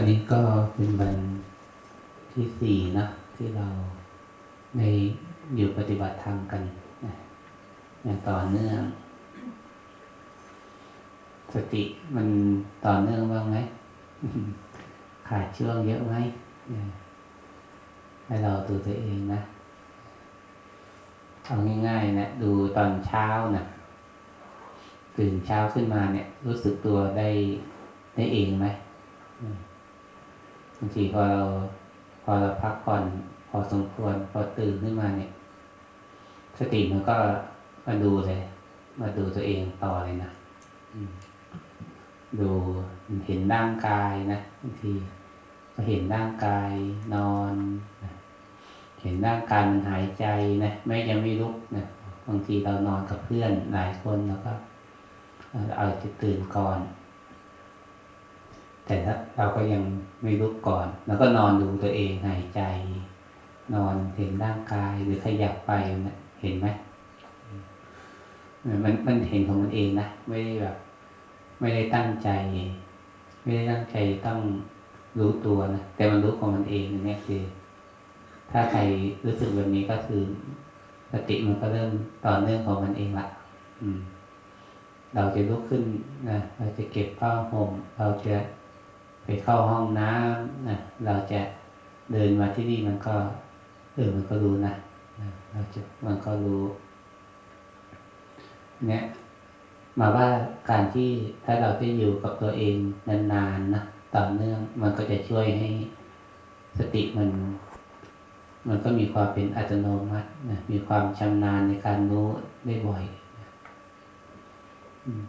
วันนี้ก็เป็นวันที่สี่นะที่เราในอยู่ปฏิบัติธรรมกันนะอย่างต่อเนื่อง สติมันต่อเนื่องบ้างไหมขาดช่วงเยอะไหมให้เราดูตัวเองนะเอาง่ายๆนะดูตอนเช้านะตื่นเช้าขึ้นมาเนี่ย รู้สึกตัวได้ได้เองไหม บางทีพอเราพอเราพักผ่อนพอสมควรพอตื่นขึ้นมาเนี่ย สติมันก็มาดูเลย มาดูตัวเองต่อเลยนะอืมดูเห็นร่างกายนะบางทีก็เห็นร่างกายนอนนะเห็นร่างกายมันหายใจนะแม้ยังไม่ลุกนะบางทีเรานอนกับเพื่อนหลายคนแล้วก็เอ่อเอาจะตื่นก่อน แต่ถ้าเราก็ยังไม่ลุกก่อน แล้วก็นอนดูตัวเองหายใจ นอนเห็นร่างกายหรือขยับไปนะเห็นไหมมันมันเห็นของมันเองนะไม่ได้แบบ ไม่ได้ตั้งใจ ไม่ได้ตั้งใจต้องรู้ตัวนะแต่มันรู้ของมันเองนี่คือ ถ้าใครรู้สึกแบบนี้ก็คือสติมันก็เริ่มต่อเนื่องของมันเองละอืม เราจะลุกขึ้นนะเราจะเก็บผ้าห่มเราจะ เข้าห้องน้ำนะเราจะเดินมาที่นี่มันก็เออมันก็รู้นะเราจะมันก็รู้เนี่ยมาว่าการที่ถ้าเราได้อยู่กับตัวเองนานๆนะต่อเนื่องมันก็จะช่วยให้สติมัน มันก็มีความเป็นอัตโนมัตินะมีความชำนาญในการรู้ได้บ่อยอืม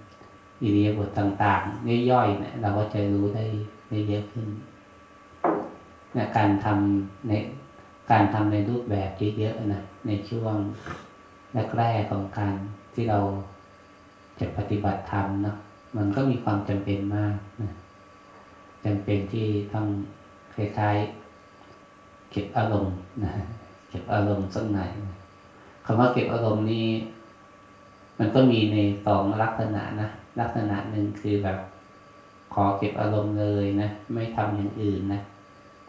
อิริยาบถต่างๆย่อยๆเนี่ยเราก็จะรู้ได้ เยอะขึ้นนะการทำในการทำในรูปแบบเยอะๆนะในช่วงแรกๆของการที่เราจะปฏิบัติธรรมเนาะมันก็มีความจำเป็นมากนะจำเป็นที่ต้องคล้ายๆเก็บอารมณ์นะเก็บอารมณ์สักหน่อยนะคำว่าเก็บอารมณ์นี่มันก็มีในสองลักษณะนะลักษณะหนึ่งคือแบบ ขอเก็บอารมณ์เลยนะ ไม่ทำอย่างอื่นนะ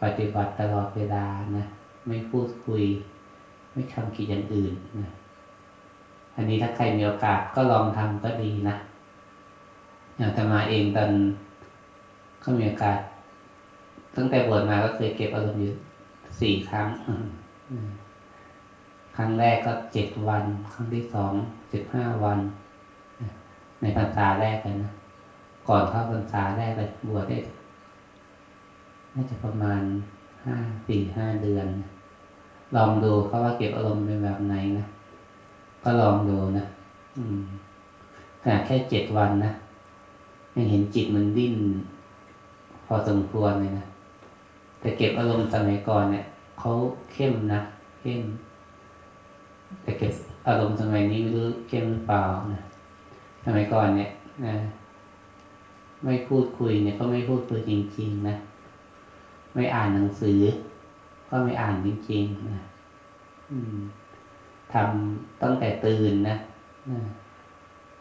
ปฏิบัติตลอดเวลานะ ไม่พูดคุย ไม่ทำกิจอย่างอื่นนะ อันนี้ถ้าใครมีโอกาสก็ลองทำก็ดีนะอย่างตมาเองตอนก็มีโอกาสตั้งแต่บวชมาก็เคยเก็บอารมณ์อยู่สี่ครั้ง ครั้งแรกก็เจ็ดวัน ครั้งที่สองสิบห้าวัน ในพรรษาแรกเลยนะ ก่อนเข้าพรรษาแรกเลยบวชได้น่าจะประมาณห้าสี่ห้าเดือน ลองดูเขาว่าเก็บอารมณ์เป็นแบบไหนนะก็ลองดูนะอืมขนาดแค่เจ็ดวันนะยังเห็นจิตมันดิ้น พอสมควรเลยนะแต่เก็บอารมณ์สมัยก่อนเนี่ยเขาเข้มนะเข้มแต่เก็บอารมณ์สมัยนี้ไม่รู้เข้มหรือเปล่านะสมัยก่อนเนี่ยนะ ไม่พูดคุยเนี่ยก็ไม่พูดคุยจริง ๆ นะ ไม่อ่านหนังสือ ก็ไม่อ่านจริงๆนะทำตั้งแต่ตื่นนะนะ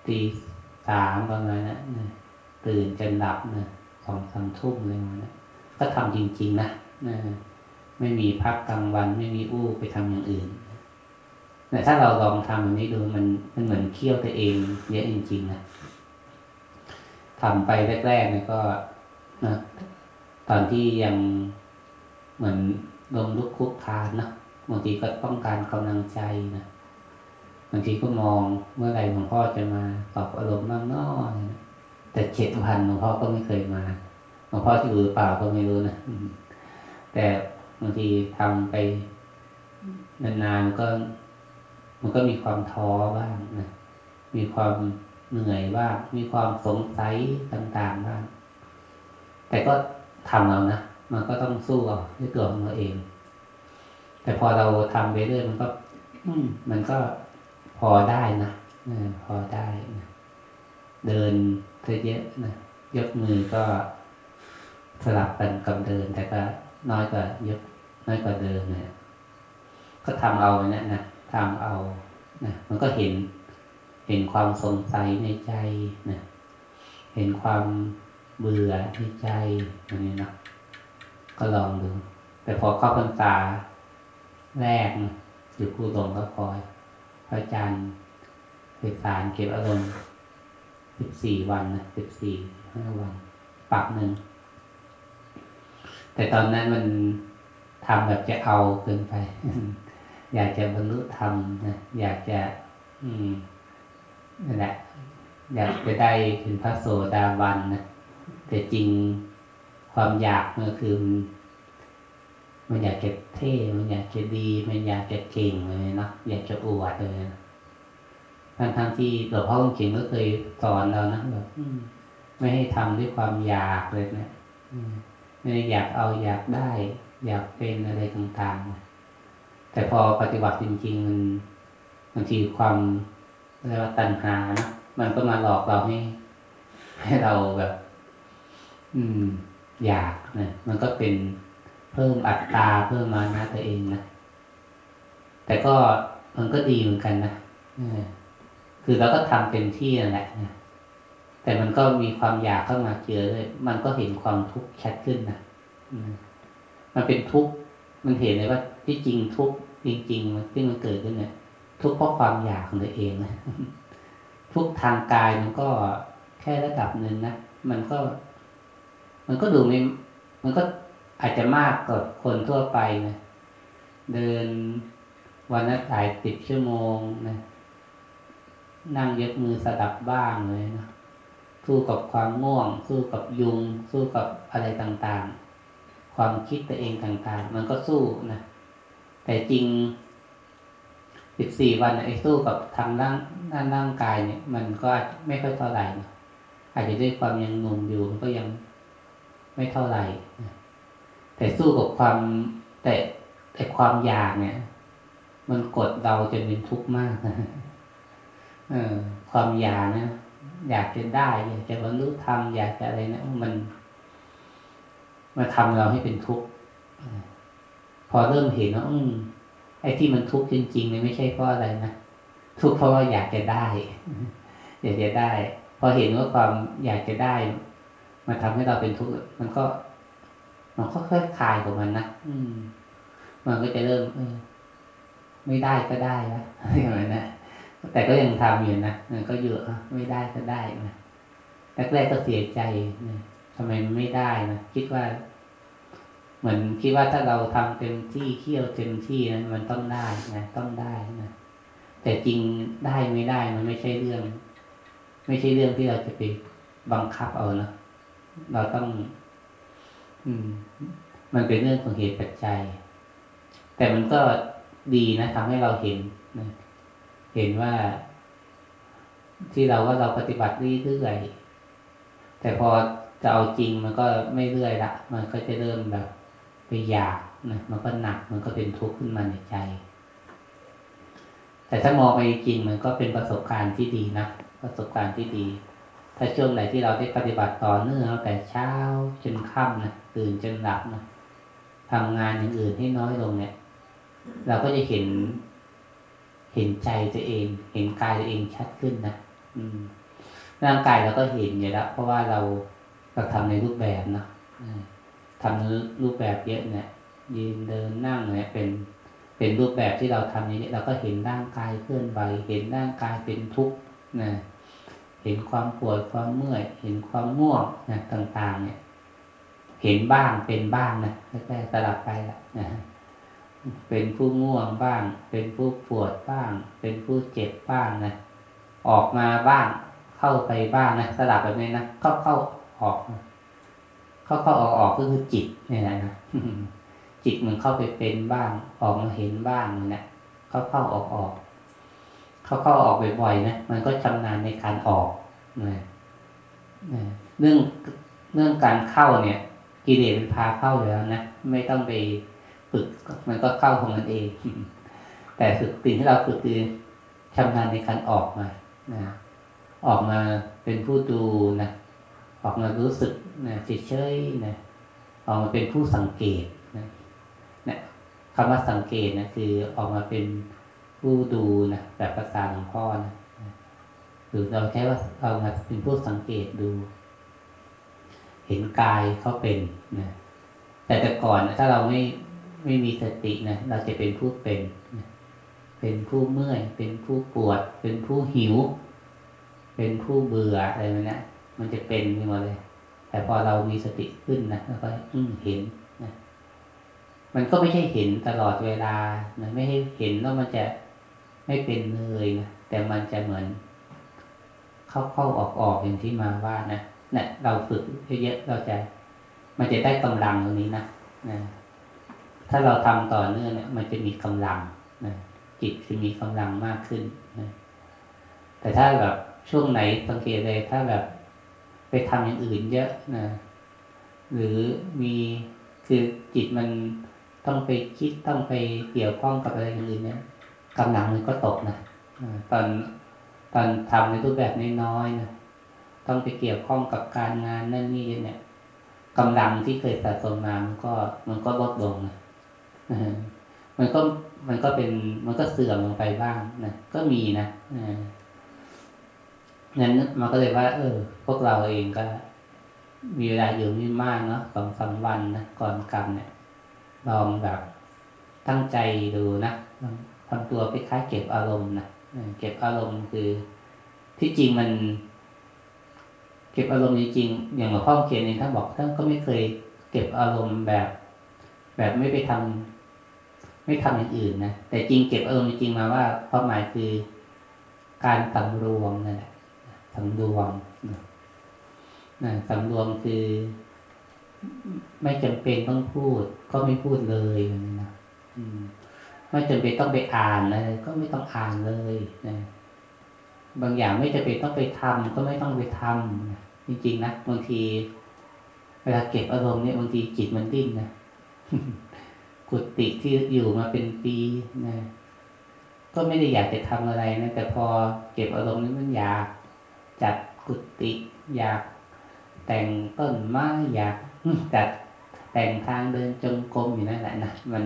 ตีสามประมาณนะนะตื่นจนหลับนะสองสามทุ่มเลยมานะก็ทำจริง ๆ นะนะไม่มีพักกลางวัน ไม่มีอู้ไปทำอย่างอื่นแต่ถ้าเราลองทำแบบนี้ดูมันมันเหมือนเคี่ยวตัวเองเยอะจริงๆนะ ทำไปแรกๆเนี่ยก็นะตอนที่ยังเหมือนลมลุกคุกคานนะบางทีก็ต้องการกำลังใจนะบางทีก็มองเมื่อไหร่หลวงพ่อจะมาตอบอารมณ์น้อยๆแต่เจ็ดวันหลวงพ่อก็ไม่เคยมาหลวงพ่อจะอยู่หรือเปล่าก็ไม่รู้นะแต่บางทีทำไปนานๆก็ มันก็มีความท้อบ้างนะมีความ เหนื่อยบ้างมีความสงสัยต่างๆบ้างแต่ก็ทำเอานะมันก็ต้องสู้เอาด้วยตัวของเราเอง แต่พอเราทำไปเรื่อยมันก็มันก็พอได้นะอพอได้นะเดินเยอะนะยกมือก็สลับกันกับเดิน แต่ก็น้อยกว่ายกน้อยกว่าเดินเนี่ยก็ทำเอาเนี่ยนะทำเอานะมันก็เห็น เห็นความสงสัยในใจนะเห็นความเบื่อในใจอย่างนี้นะก็ลองดู แต่พอเข้าพรรษาแรกนะอยู่ครูหลงก็คอย พระอาจารย์สื่อสารเก็บอารมณ์สิบสี่วันนะสิบสี่ห้าวันปรับหนึ่ง แต่ตอนนั้นมันทำแบบจะเอาเกินไป อยากจะบรรลุธรรมนะอยากจะ อืม นั่นแหละ อยากจะได้ถึงพระโสดาบันนะแต่จริงความอยากมันคือมันมันอยากจะเท่ มันอยากจะดี มันอยากจะเก่งเลยนะอยากจะอวดเลยนะทั้งทั้งที่หลวงพ่อคงเขียนก็เคยสอนเรานะแบบไม่ให้ทำด้วยความอยากเลยนะไม่ได้อยากเอาอยากได้ อยากเป็นอะไรต่างๆแต่พอปฏิบัติจริงๆมันบางทีความ เรียกว่าตัณหานะมันก็มาหลอกเราให้ ให้เราแบบ อืม อยากนะมันก็เป็นเพิ่มอัตราเพิ่มมานะตัวเองนะแต่ก็มันก็ดีเหมือนกันนะเอคือเราก็ทำเต็มที่นั่นแหละนะแต่มันก็มีความอยากเข้ามาเจอเลยมันก็เห็นความทุกข์ชัดขึ้นนะมมันเป็นทุกข์มันเห็นเลยว่าที่จริงทุกข์จริง ๆ มันที่มันเกิดขึ้นเนี่ย ทุกข์เพราะความอยากของตัวเองนะทุกทางกายมันก็แค่ระดับหนึ่งนะมันก็ มันก็ดูไม่มันก็อาจจะมากกว่าคนทั่วไปนะเดินวันละหลายสิบชั่วโมงนะนั่งยกมือสลับบ้างเลยนะสู้กับความง่วง สู้กับยุง สู้กับอะไรต่างๆ ความคิดตัวเองต่างๆ มันก็สู้นะแต่จริง สิบสี่วันไอ้สู้กับทางร่างด้านร่างกายเนี่ย มันก็ไม่ค่อยเท่าไหร่นะอาจจะด้วยความยังหนุ่มอยู่มันก็ยังไม่เท่าไหร่แต่สู้กับความแต่แต่ความอยากเนี่ย มันกดเราจนเป็นทุกข์มากนะเออความอยากนะอยากจะได้อยากจะบรรลุธรรมอยากจะอะไรนะมันมาทำเราให้เป็นทุกข์พอเริ่มเห็นว่าอืม ไอ้ที่มันทุกข์จริงๆเนี่ยไม่ใช่เพราะอะไรนะทุกข์เพราะว่าอยากจะได้ อยากจะได้ พอเห็นว่าความอยากจะได้ มันทำให้เราเป็นทุกข์มันก็ มันก็ค่อยคลายของมันนะอืม มันก็จะเริ่มเออไม่ได้ก็ได้นะอย่างนั้นนะแต่ก็ยังทำอยู่นะมันก็เยอะไม่ได้ก็ได้นะแรกๆก็เสียใจนะทำไมไม่ได้นะคิดว่า เหมือนคิดว่าถ้าเราทำเต็มที่เคี่ยวเต็มที่นะมันต้องได้นะต้องได้นะแต่จริงได้ไม่ได้มันไม่ใช่เรื่อง ไม่ใช่เรื่องที่เราจะไปบังคับเอานะเราต้อง อืม มันเป็นเรื่องของเหตุปัจจัย แต่มันก็ดีนะทำให้เราเห็นนะเห็นว่า ที่เราว่าเราปฏิบัติเรื่อยๆแต่พอจะเอาจริงมันก็ไม่เรื่อยละ มันก็จะเริ่มแบบ ไปอยากนะมันก็หนักมันก็เป็นทุกข์ขึ้นมาในใจ แต่ถ้ามองไปจริงมันก็เป็นประสบการณ์ที่ดีนะประสบการณ์ที่ดี ถ้าช่วงไหนที่เราได้ปฏิบัติต่อเนื่องตั้งแต่เช้าจนค่ำนะตื่นจนหลับนะทำงานอย่างอื่นให้น้อยลงเนี่ย เราก็จะเห็นเห็นใจตัวเอง เห็นกายตัวเองชัดขึ้นนะอืมร่างกายเราก็เห็นอยู่แล้วเพราะว่าเราเราทำในรูปแบบเนาะ ทำรูปแบบเยอะเนี่ยยืนเดินนั่งเนี่ยเป็นเป็นรูปแบบที่เราทำอย่างนี้ เราก็เห็นร่างกายเคลื่อนไหวเห็นร่างกายเป็นทุกข์นะเห็นความปวดความเมื่อย เห็นความง่วงนะต่าง ๆ เนี่ย เห็นบ้างเป็นบ้างนะแรกๆสลับไปละนะเป็นผู้ง่วงบ้าง เป็นผู้ปวดบ้าง เป็นผู้เจ็บบ้างนะออกมาบ้าง เข้าไปบ้างนะสลับแบบนี้นะเข้าเข้าออก เข้าเข้าออกออกก็คือจิตเนี่ยนะจิตมันเข้าไปเป็นบ้าง ออกมาเห็นบ้างนี่ยเข้าเข้าออกออกเข้าเข้าออกบ่อยๆนะมันก็ชำนาญในการออกนะเรื่องเรื่องการเข้าเนี่ย กิเลสมันพาเข้าอยู่แล้วนะไม่ต้องไปฝึกมันก็เข้าของมันเอง แต่ฝึกสิ่งที่เราฝึกคือชำนาญในการออกมานะออกมาเป็นผู้ดูนะ ออกมารู้สึกนะเฉยๆนะออกมาเป็นผู้สังเกตนะนะคำว่าสังเกตนะคือออกมาเป็นผู้ดูนะแบบภาษาหลวงพ่อนะหรือเราแค่ว่าเอามาเป็นผู้สังเกตดู เห็นกายเขาเป็นนะแต่แต่ก่อนถ้าเราไม่ไม่มีสตินะเราจะเป็นผู้เป็นเป็นผู้เมื่อย เป็นผู้ปวด เป็นผู้หิว เป็นผู้เบื่ออะไรแบบนี้ มันจะเป็นไปหมดเลย แต่พอเรามีสติขึ้นนะเราก็อืเห็นนะ มันก็ไม่ใช่เห็นตลอดเวลานะไม่ให้เห็นแล้วมันจะไม่เป็นเลยนะแต่มันจะเหมือน เข้าเข้าออกออกอย่างที่มาว่านะเนี่ยเราฝึกเยอะๆเราจะมันจะได้กำลังตรงนี้นะนะถ้าเราทำต่อเนื่องเนี่ย มันจะมีกำลังนะจิตจะมีกำลังมากขึ้นนะแต่ถ้าแบบช่วงไหนสังเกตเลยถ้าแบบ ไปทำอย่างอื่นเยอะนะหรือมีคือจิตมันต้องไปคิดต้องไปเกี่ยวข้องกับอะไรอย่างอื่นเนี่ยกำลังมันก็ตกนะตอนตอนทำในรูปแบบน้อยๆนะต้องไปเกี่ยวข้องกับการงานนั่นนี่เนี่ยกำลังที่เคยสะสมมามันก็มันก็ลดลงนะมันก็มันก็เป็นมันก็เสื่อมลงไปบ้างนะก็มีนะ นั้นมันก็เลยว่า เออ พวกเราเองก็ มีเวลาอยู่ไม่มากเนาะสองสาวันนะก่อนกรรมเนี่ยลองแบบตั้งใจดูนะทำตัวคล้ายเก็บอารมณ์นะเก็บอารมณ์คือที่จริงมัน เก็บอารมณ์จริงๆอย่างหลวงพ่อเขียนเองท่านบอกท่านก็ไม่เคยเก็บอารมณ์แบบ แบบไม่ไปทำไม่ทำอย่างอื่นนะแต่จริงเก็บอารมณ์จริงมาว่าความหมายคือการสำรวมนั่นแหละ สำรวมนะสำรวมคือไม่จำเป็นต้องพูด ก็ไม่พูดเลยนะไม่จำเป็นต้องไปอ่านเลยก็ไม่ต้องอ่านเลยนะบางอย่างไม่จำเป็นต้องไปทำก็ไม่ต้องไปทำจริงๆนะบางทีเวลาเก็บอารมณ์เนี่ยบางทีจิตมันดิ้นนะกุฏิที่อยู่มาเป็นปีนะก็ไม่ได้อยากจะทำอะไรนะแต่พอเก็บอารมณ์นี้มันอยาก จัดกุฏิอยากแต่งต้นไม้อยากจัดแต่งทางเดินจงกรมอยู่นั่นแหละนะมัน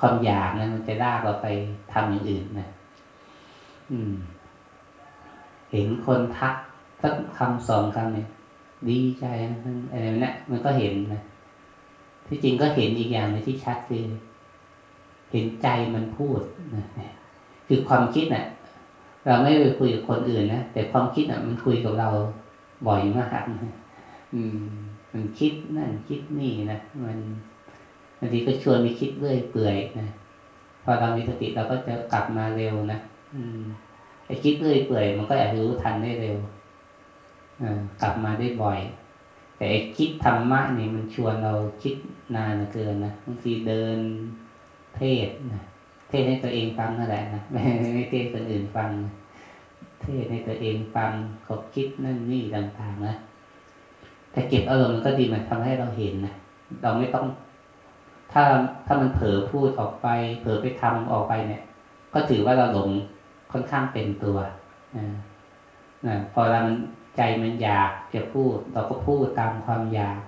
ความอยากนะมันจะลากเราไปทำอย่างอื่นนะอืม เห็นคนทักสักคำสองคำเนี่ยดีใจอะไรนี่มันก็เห็นนะที่จริงก็เห็นอีกอย่างในที่ชัดคือเห็นใจมันพูดนะคือความคิดนะ่ะ เราไม่ไปคุยกับคนอื่นนะแต่ความคิดอะ มันคุยกับเราบ่อยมากนะอืม มันคิดนั่นคิดนี่นะมันบางทีก็ชวนไปคิดเรื่อยเปื่อยนะพอเรามีสติเราก็จะกลับมาเร็วนะอืมไอ้คิดเรื่อยเปื่อยมันก็อาจจะรู้ทันได้เร็วอกลับมาได้บ่อย แต่ไอ้คิดธรรมะนี่มันชวนเราคิดนานเกินนะบางทีเดินเทศนะ เทศให้ตัวเองฟังนั่นแหละนะไม่ไม่เทศคนอื่นฟัง เทศให้ตัวเองฟังขบคิดนั่นนี่ต่างๆนะแต่เก็บอารมณ์มันก็ดีมันทำให้เราเห็นนะเราไม่ต้อง ถ้าถ้ามันเผลอพูดออกไป เผลอไปทำออกไปเนี่ย ก็ถือว่าเราหลงค่อนข้างเป็นตัวนะพอเราใจมันอยากจะพูด เราก็พูดตามความอยาก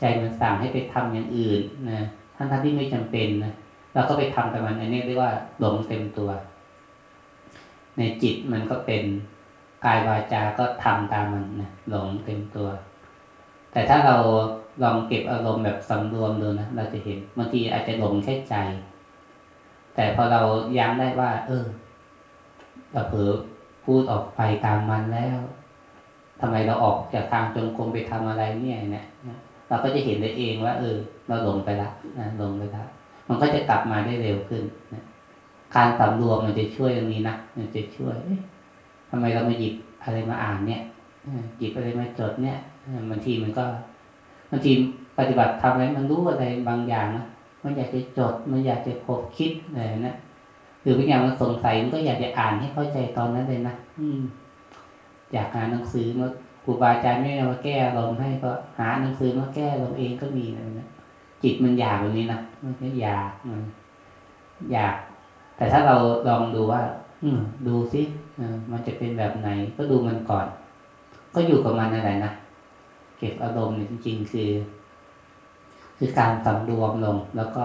ใจมันสั่งให้ไปทำอย่างอื่นนะทั้งที่ไม่จำเป็นนะ เราก็ไปทำกับมันอันนี้เรียกว่าหลงเต็มตัว ในจิตมันก็เป็นกายวาจาก็ทำตามมันนะหลงเต็มตัว แต่ถ้าเราลองเก็บอารมณ์แบบสำรวมดูนะเราจะเห็นบางทีอาจจะหลงแค่ใจ แต่พอเราย้ำได้ว่า เออเราเผลอพูดออกไปตามมันแล้วทำไมเราออกจากทางจงกรมไปทำอะไรเนี่ยเนี่ยเราก็จะเห็นได้เองว่า เออ เราหลงไปละนะหลงไปละ มันก็จะกลับมาได้เร็วขึ้นนะการสำรวมมันจะช่วยตรงนี้นะมันจะช่วยทำไมเรามาหยิบอะไรมาอ่านเนี่ยหยิบอะไรมาจดเนี่ยบางทีมันก็บางทีปฏิบัติทำอะไรมันรู้อะไรบางอย่างนะมันอยากจะจด มันอยากจะคบคิดอะไรนะหรือบางอย่างมันสงสัยมันก็อยากจะอ่านให้เข้าใจตอนนั้นเลยนะอืม อยากหาหนังสือมาครูบาอาจารย์ไม่มาแก้ลมให้ก็หาหนังสือมาแก้ลมเองก็มีนะ จิตมันอยากแบบนี้นะมันก็อยากอยาก แต่ถ้าเราลองดูว่า อืดูซิมันจะเป็นแบบไหน ก็ดูมันก่อน ก็อยู่กับมันอะไรนะเก็บอารมณ์จริงๆคือ คือการสำรวมลง แล้วก็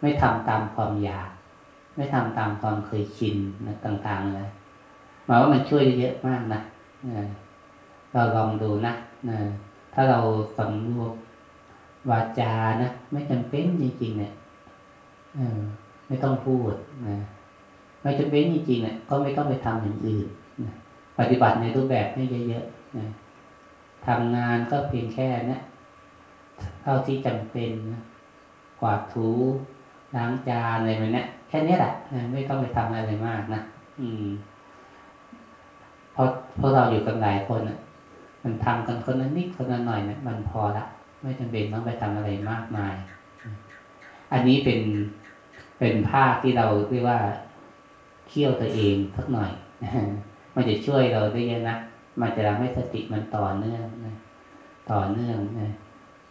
ไม่ทำตามความอยาก ไม่ทำตามความเคยชินนะต่างๆเลยหมายว่ามันช่วยเยอะมากนะเราลองดูนะถ้าเราสำรวม วาจานะไม่จำเป็นจริงๆเนี่ยไม่ต้องพูดนะไม่จำเป็นจริงๆเนี่ยก็ไม่ต้องไปทำอย่างอื่นนะปฏิบัติในรูปแบบให้เยอะๆนะทำงานก็เพียงแค่นะเท่าที่จำเป็นนะกวาดถูล้างจานอะไรแบบนี้แค่นี้แหละนะไม่ต้องไปทำอะไรมากนะอืมเพราะเพราะเราอยู่กันหลายคนอะ มันทำกันคนละนิดคนละหน่อยเนะมันพอละ ไม่จำเป็นต้องไปทำอะไรมากมาย อันนี้เป็นเป็นภาคที่เราเรียกว่าเคี่ยวตัวเองสักหน่อยมันจะช่วยเราได้เยอะนะมันจะทำให้สติมันต่อเนื่องนะต่อเนื่องนะ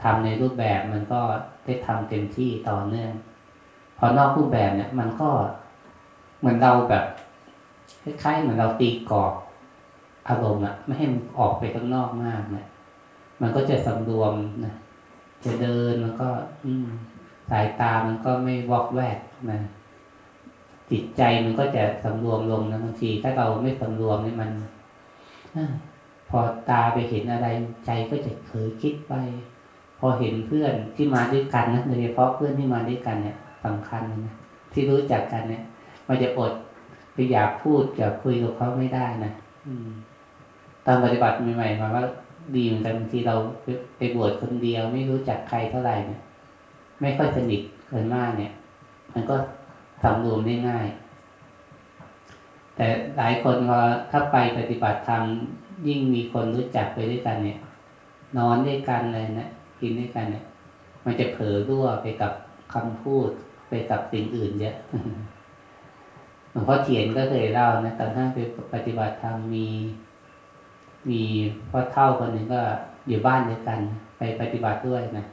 ทำในรูปแบบมันก็ได้ทำเต็มที่ต่อเนื่อง พอนอกรูปแบบเนี่ย มันก็เหมือนเราแบบคล้ายๆเหมือนเราตีกรอบอารมณ์อะไม่ให้มันออกไปข้างนอกมากเนะ มันก็จะสำรวมนะจะเดินมันก็ อืสายตามันก็ไม่วอกแวกนะจิตใจมันก็จะสำรวมลงนะบางทีถ้าเราไม่สำรวมนี่มันอพอตาไปเห็นอะไรใจก็จะเผลอคิดไป พอเห็นเพื่อนที่มาด้วยกันนะโดยเฉพาะเพื่อนที่มาด้วยกันเนี่ยสำคัญนะที่รู้จักกันเนี่ย มันจะอดไปอยากพูดอยากคุยกับเขาไม่ได้นะอืมตอนปฏิบัติใหม่ๆมาว่า ดีเหมือนกันบางทีเราไปบวชคนเดียว ไม่รู้จักใครเท่าไหร่เนี่ย ไม่ค่อยสนิทเกินมากเนี่ย มันก็สำรวมได้ง่าย แต่หลายคนพอถ้าไปปฏิบัติธรรมยิ่งมีคนรู้จักไปด้วยกันเนี่ย นอนด้วยกันเลยนะกินด้วยกันเนี่ย มันจะเผลอรั่วไปกับคำพูดไปกับสิ่งอื่นเยอะหลวงพ่อเทียนก็เคยเล่านะตอนที่ไปปฏิบัติธรรมมี มีพ่อเท่าคนหนึ่งก็อยู่บ้านด้วยกัน ไปปฏิบัติด้วยนะ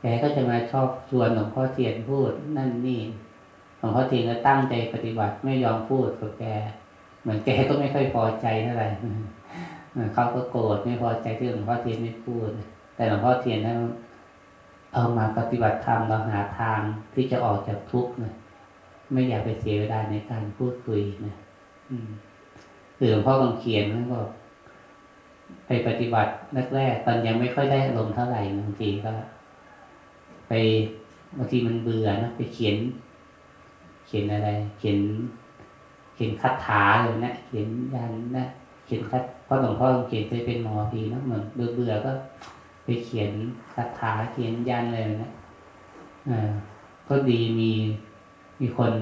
แกก็จะมาชอบชวนหลวงพ่อเทียนพูดนั่นนี่หลวงพ่อเทียนก็ตั้งใจปฏิบัติไม่ยอมพูดกับแก เหมือนแกก็ไม่ค่อยพอใจเท่าไหร่เขาก็โกรธไม่พอใจที่หลวงพ่อเทียนไม่พูด แต่หลวงพ่อเทียนนั้นเอามาปฏิบัติธรรมเราหาทางที่จะออกจากทุกข์นะไม่อยากไปเสียเวลาในการพูดคุยนะอืมคือหลวงพ่อกำเขียนนั่นก็ ไปปฏิบัติแรกๆตอนยังไม่ค่อยได้อารมณ์เท่าไหร่บางทีก็ ไปบางทีมันเบื่อนะไปเขียน เขียนอะไร เขียน เขียนคาถาเลยนะเขียนยันนะเขียนคัดเพราะหลวงพ่อเขียนเคยเป็นหมอพีนะเหมือนเบื่อเบื่อก็ไปเขียนคาถาเขียนยันเลยนะอ่าก็ดีมีมีคน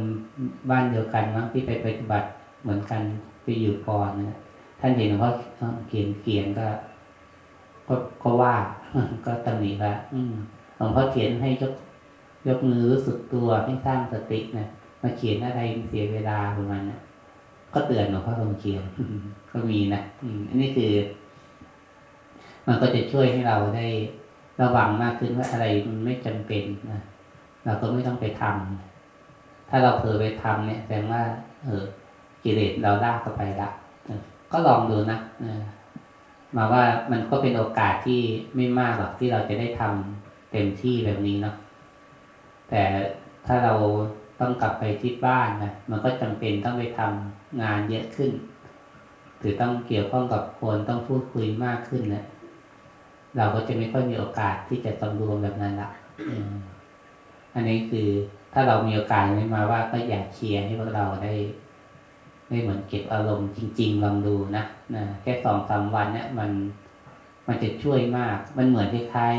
บ้านเดียวกันมั้งที่ไปปฏิบัติเหมือนกันไปอยู่ก่อนนะ ท่านเห็นหลวงพ่อเขียนเขียนก็ ก็ก็ว่า ก็ตำหนิว่าหลวงพ่อเขียนให้ยกยกมือรู้สึกตัวให้สร้างสตินะมาเขียนอะไรเสียเวลาประมาณนะก็เตือนหลวงพ่อคงเขียนก็มีนะอืมอันนี้คือ มันก็จะช่วยให้เราได้ระวังมากขึ้นว่าอะไรมันไม่จำเป็นนะเราก็ไม่ต้องไปทำถ้าเราเผลอไปทำเนี่ยแสดงว่า เออกิเลสเราลากเข้าไปละ ก็ลองดูนะมาว่ามันก็เป็นโอกาสที่ไม่มากหรอกที่เราจะได้ทำเต็มที่แบบนี้เนาะแต่ถ้าเราต้องกลับไปที่บ้านนะมันก็จำเป็นต้องไปทำงานเยอะขึ้นหรือต้องเกี่ยวข้องกับคนต้องพูดคุยมากขึ้นนะเราก็จะไม่ค่อยมีโอกาสที่จะสำรวมแบบนั้นละอันนี้คือถ้าเรามีโอกาสนี้มาว่าก็อยากเชียร์ให้พวกเราได้ ได้เหมือนเก็บอารมณ์จริง ๆ ลองดูนะนะแค่สองสามวันเนี่ยมันมันจะช่วยมาก มันเหมือนคล้าย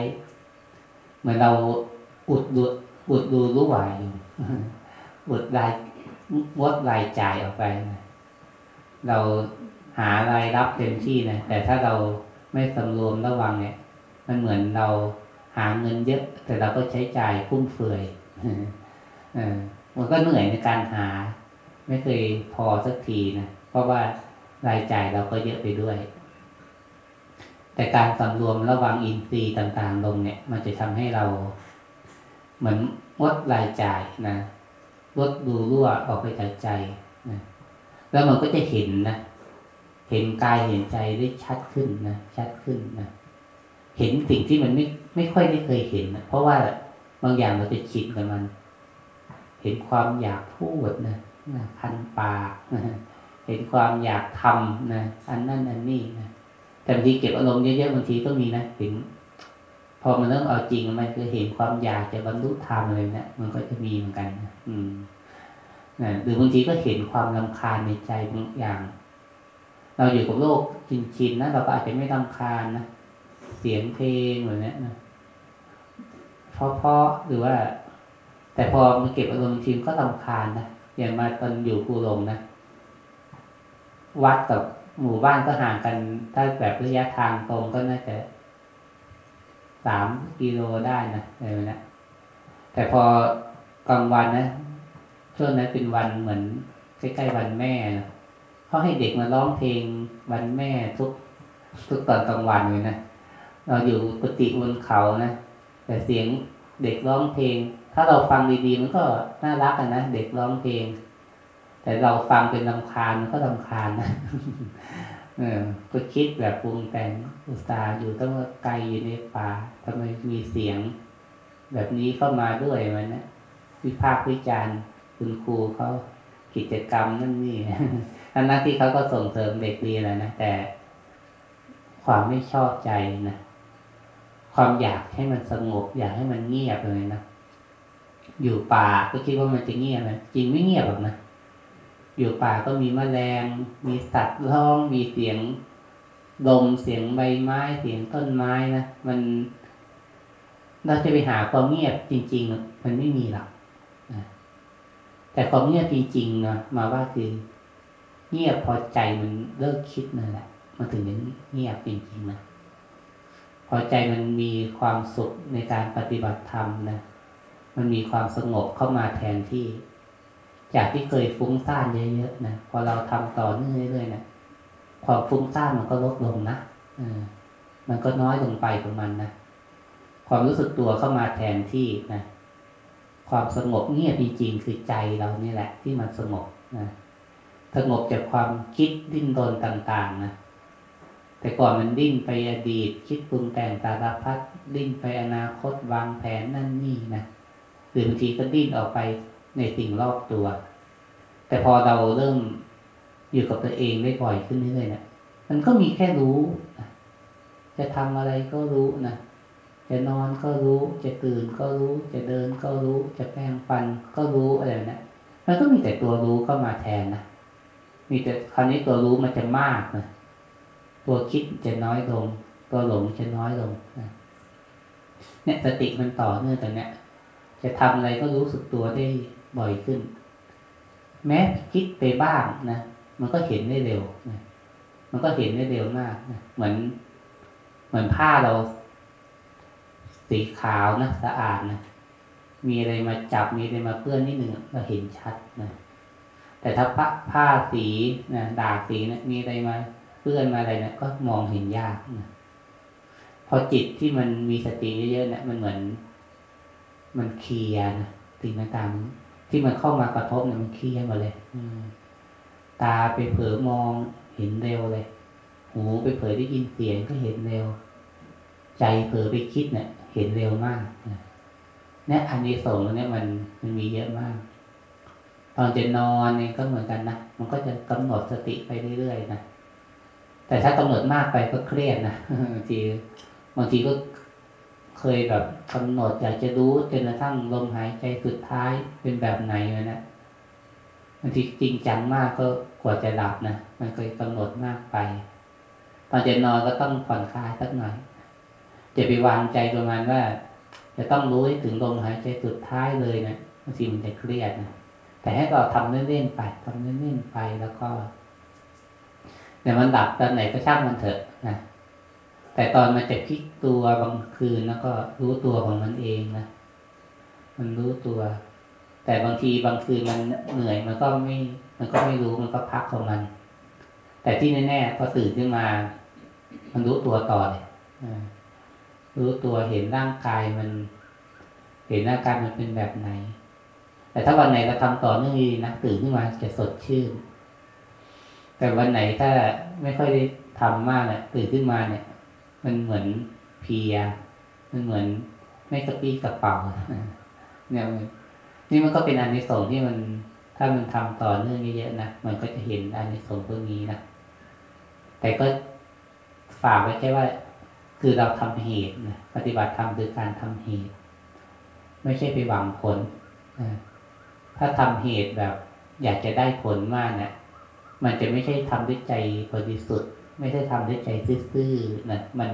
ๆเหมือนเราอุดดูอุดดูรู้ไหวอยู่อุดรายวดรายจ่ายออกไปนะเราหารายรับเต็มที่นะแต่ถ้าเราไม่สำรวมระวังเนี่ย มันเหมือนเราหาเงินเยอะ แต่เราก็ใช้จ่ายพุ่มเฟือยเออมันก็เหนื่อยในการหา ไม่เคยพอสักทีนะเพราะว่ารายจ่ายเราก็เยอะไปด้วย แต่การสำรวมระวังอินทรีย์ต่างๆ ลงเนี่ย มันจะทำให้เรา เหมือนลดรายจ่ายนะลดดูรั่วออกไปจากใจนะแล้วมันก็จะเห็นนะเห็นกายเห็นใจได้ชัดขึ้นนะชัดขึ้นนะเห็นสิ่งที่มันไม่ไม่ค่อยได้เคยเห็นนะเพราะว่าบางอย่างเราจะชินกับมัน เห็นความอยากพูดนะ คันปากเห็นความอยากทำนะอันนั่นอันนี้นะแต่บางทีเก็บอารมณ์เยอะๆบางทีก็มีนะถึง พอมันเริ่มเอาจริงมันคือเห็นความอยากจะบรรลุธรรมเลยเนะมันก็จะมีเหมือนกันนะอืมนะหรือบางทีก็เห็นความลำคาญในใจบางอย่าง เราอยู่กับโลกชินๆนะเราก็อาจจะไม่ลำคาญนะเสียงเพลงแบบนี้นะเพราะๆหรือว่า แต่พอมาเก็บอารมณ์ทีมก็ลำคาญนะ อย่างมาตอนอยู่ภูหลงนะ วัดกับหมู่บ้านก็ห่างกัน ถ้าแบบระยะทางตรงก็น่าจะสามกิโลได้นะอะไรนี้แต่พอกลางวันนะช่วงนั้นเป็นวันเหมือนใกล้ๆวันแม่นะเขาให้เด็กมาร้องเพลงวันแม่ทุกทุกตอนกลางวันเลยนะเราอยู่กุฏิบนเขานะแต่เสียงเด็กร้องเพลง ถ้าเราฟังดีๆ มันก็น่ารักกันนะเด็กร้องเพลง แต่เราฟังเป็นลำคาญมันก็ลำคาญนะเออก็คิดแบบปรุงแต่งอุตส่าห์อยู่ต้องไกลอยู่ในป่าทำไมมีเสียง แบบนี้เข้ามาด้วยมันนะวิพากษ์วิจารณ์คุณครูเขากิจกรรมนั่นนี่ทั้งนั้นที่เขาก็ส่งเสริมเด็กดีแหละนะแต่ความไม่ชอบใจนะความอยากให้มันสงบ อยากให้มันเงียบเลยนะ อยู่ป่าก็คิดว่ามันจะเงียบนะจริงไม่เงียบหรอกนะอยู่ป่าก็มีแมลง มีสัตว์ร้องมีเสียงลมเสียงใบไม้เสียงต้นไม้นะมันเราจะไปหาความเงียบจริง ๆ มันไม่มีหรอกแต่ความเงียบจริงๆนะมาว่าคือเงียบพอใจมันเลิกคิดนั่นแหละมันถึงจะเงียบจริงๆนะพอใจมันมีความสุขในการปฏิบัติธรรมนะ มันมีความสงบเข้ามาแทนที่ จากที่เคยฟุ้งซ่านเยอะๆนะพอเราทำต่อเนื่องเรื่อยๆนะความฟุ้งซ่านมันก็ลดลงนะอมันก็น้อยลงไปของมันนะความรู้สึกตัวเข้ามาแทนที่นะความสงบเงียบจริงๆคือใจเรานี่แหละ ที่มันสงบนะสงบจากความคิดดิ้นรนต่างๆนะแต่ก่อนมันดิ้นไปอดีต คิดปรุงแต่งสารพัดดิ้นไปอนาคตวางแผนนั่นนี่นะ หรือบางทีก็ดิ้นออกไปในสิ่งรอบตัว แต่พอเราเริ่มอยู่กับตัวเองได้บ่อยขึ้นเรื่อยๆเนะมันก็มีแค่รู้จะทำอะไรก็รู้นะจะนอนก็รู้ จะตื่นก็รู้ จะเดินก็รู้ จะแปรงฟันก็รู้อะไรนะมันก็มีแต่ตัวรู้เข้ามาแทนนะมีแต่คราวนี้ตัวรู้มันจะมากนะตัวคิดจะน้อยลง ตัวหลงจะน้อยลงนะเนี่ยสติมันต่อเนื่องแต่เนี้ย จะทำอะไรก็รู้สึกตัวได้บ่อยขึ้น แม้คิดไปบ้างนะมันก็เห็นได้เร็วนะมันก็เห็นได้เร็วมากนะเหมือน เหมือนผ้าเรา สีขาวนะสะอาดนะมีอะไรมาจับมีอะไรมาเปื้อนนิดหนึ่งเราเห็นชัดนะแต่ถ้าผ้าผ้าสีนะดาสีนะมีอะไรมาเปื้อนมาอะไรนะก็มองเห็นยากนะพอจิตที่มันมีสติเยอะๆเนะี่ยมันเหมือน มันเคลียร์นะสิ่งต่างๆที่มันเข้ามากระทบเนี่ยมันเคลียร์มาเลยอืมตาไปเผลอมองเห็นเร็วเลย หูไปเผลอได้ยินเสียงก็เห็นเร็ว ใจเผลอไปคิดเนี่ย เห็นเร็วมากเนี่ยอันนี้ส่งเนี่ยมันมันมีเยอะมาก ตอนจะนอนเนี่ยก็เหมือนกันนะมันก็จะกำหนดสติไปเรื่อยๆนะแต่ถ้ากำหนดมากไปก็เครียดนะบางทีบางทีก็ เคยแบบกำหนดอยากจะรู้จนกระทั่งลมหายใจสุดท้ายเป็นแบบไหนเลยนะบางทีจริงจังมากก็กว่าจะหลับนะมันเคยกำหนดมากไปตอนจะนอนก็ต้องผ่อนคลายสักหน่อยจะไปวางใจประมาณว่า จะต้องรู้ถึงลมหายใจสุดท้ายเลยนะบางทีมันจะเครียดนะแต่ให้เราทำเล่นๆไปทำเล่นๆไปแล้วก็เดี๋ยวมันดับตอนไหนก็ช่างมันเถอะนะ แต่ตอนมันจะพลิกตัวบางคืนแล้วก็รู้ตัวของมันเองนะ มันรู้ตัว แต่บางทีบางคืนมันเหนื่อยมันก็ไม่ มันก็ไม่รู้มันก็พักของมัน แต่ที่แน่ๆพอตื่นขึ้นมา มันรู้ตัวต่อเลยรู้ตัวเห็นร่างกายมัน เห็นร่างกายมันเป็นแบบไหน แต่ถ้าวันไหนเราทำต่อเนื่องดีนะตื่นขึ้นมาจะสดชื่น แต่วันไหนถ้าไม่ค่อยได้ทำมากเนี่ยตื่นขึ้นมาเนี่ย มันเหมือนเพีย มันเหมือนไม่กระปี้กระเป๋าเนี่ยนี่มันก็เป็นอันในสงที่มันถ้ามันทำต่อเนื่องเยอะๆนะมันก็จะเห็นอันในสงพวกนี้นะแต่ก็ฝากไว้แค่ว่า คือเราทำเหตุนะปฏิบัติธรรมคือการทำเหตุ ไม่ใช่ไปหวังผลถ้าทำเหตุแบบ อยากจะได้ผลมากเนะี่ยมันจะไม่ใช่ทำด้วยใจบริสุทธิ์ ไม่ใช่ทำด้วยใจซื่อๆนะมัน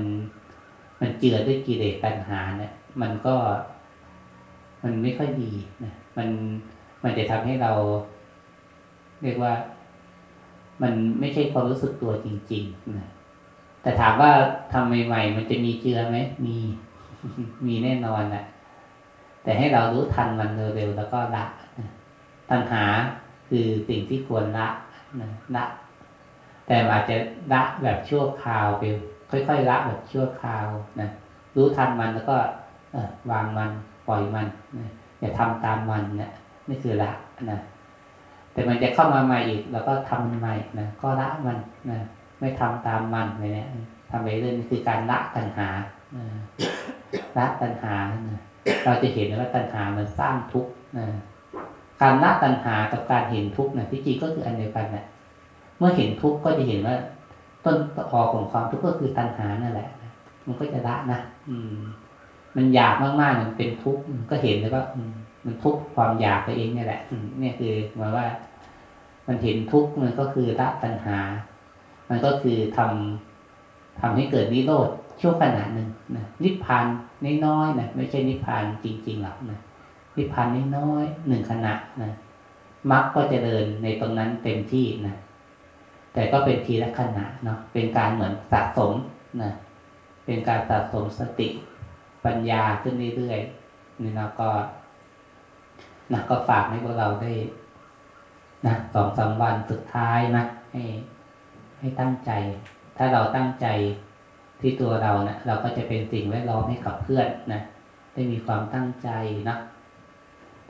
มันเจือด้วยกิเลสตัณหาเนะี่ย มันก็มันไม่ค่อยดีนะมันมันจะทำให้เรา เรียกว่า มันไม่ใช่ความรู้สึกตัวจริงๆนะแต่ถามว่าทำใหม่ๆมันจะมีเจือไหมมีมีแน่นอนแหละแต่ให้เรารู้ทันมันเร็วๆแล้วก็ละนะตัณหาคือสิ่งที่ควรละนะละ แต่อาจจะละแบบชั่วคราวไปค่อยๆละแบบชั่วคราวนะรู้ทันมันแล้วก็เอวางมันปล่อยมันนะอย่าทำตามมันเนะี่ยนี่คือละนะแต่มันจะเข้ามาใหม่อีก แล้วก็ทำมันใหม่นะก็ละมันนะไม่ทำตามมันเลยเนี่ยทำไปเรื่อยนี่คือการละตัณหาละตัณหานะเราจะเห็นว่าตัณหามันสร้างทุกข์นะการละตัณหากับการเห็นทุกข์นะที่จริงก็คืออันเดียวกันนะ เมื่อเห็นทุกข์ก็จะเห็นว่า ต้นตอของความทุกข์ก็คือตัณหานั่นแหละมันก็จะละนะอืม มันอยากมากๆมันเป็นทุกข์ก็เห็นเลยว่ามันทุกข์ความอยากตัวเองนี่แหละเนี่ยคือหมายว่า มันเห็นทุกข์มันก็คือละตัณหา มันก็คือทำทำให้เกิดนิโรธชั่วขณะหนึ่งนะนิพพานน้อยๆนะไม่ใช่นิพพานจริงๆหรอกนะนิพพานน้อยๆหนึ่งขณะนะมรรคก็จะเดินในตรงนั้นเต็มที่นะ แต่ก็เป็นทีละขณะเนาะเป็นการเหมือนสะสมนะเป็นการสะสมสติปัญญาขึ้นเรื่อยๆนี่นะก็นะก็ฝากให้พวกเราได้นะสองสามวันสุดท้ายนะให้ให้ตั้งใจ ถ้าเราตั้งใจที่ตัวเราเนะี่ยเราก็จะเป็นสิ่งแวดล้อมให้กับเพื่อนนะได้มีความตั้งใจนะ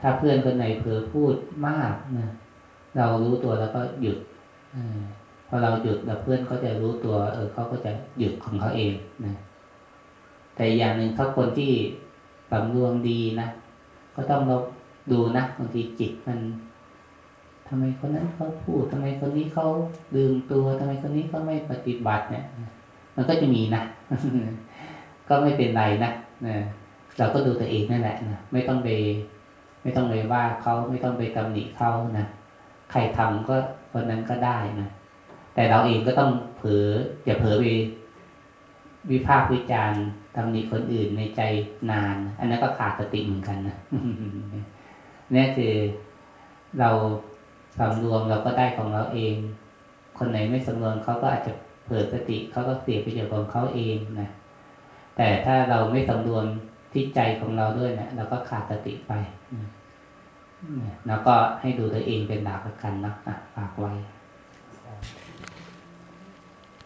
ถ้าเพื่อนคนไหนเผลอพูดมากนะเรารู้ตัวแล้วก็หยุดอพ อเราหยุดแล้วเพื่อนก็จะรู้ตัว เออเขาก็จะหยุดของเขาเองนะแต่อย่างหนึ่งถ้าคนที่สำรวมดีนะก็ต้องเราดูนะบางทีจิตมันทำไมคนนั้นเขาพูดทำไมคนนี้เขาลืมตัวทำไมคนนี้เขาไม่ปฏิบัติเนี่ย มันก็จะมีนะก็ไม่เป็นไรนะนะเราก็ดูตัวเองนั่นแหละนะไม่ต้องไปไม่ต้องไปว่าเขาไม่ต้องไปตำหนิเขานะใครทำก็คนนั้นก็ได้นะ แต่เราเองก็ต้องเผลออย่าเผลอไปวิพากษ์วิจารณ์ตำหนิคนอื่นในใจนาน อันนั้นก็ขาดสติเหมือนกันนะนี่คือเราสำรวมเราก็ได้ของเราเอง คนไหนไม่สำรวมเขาก็อาจจะเผลอสติเขาก็เสียประโยชน์ของเขาเองนะแต่ถ้าเราไม่สำรวมที่ใจของเราด้วยเนะเราก็ขาดสติไปแล้วก็ให้ดูตัวเองเป็นหลักกันนะฝากไว้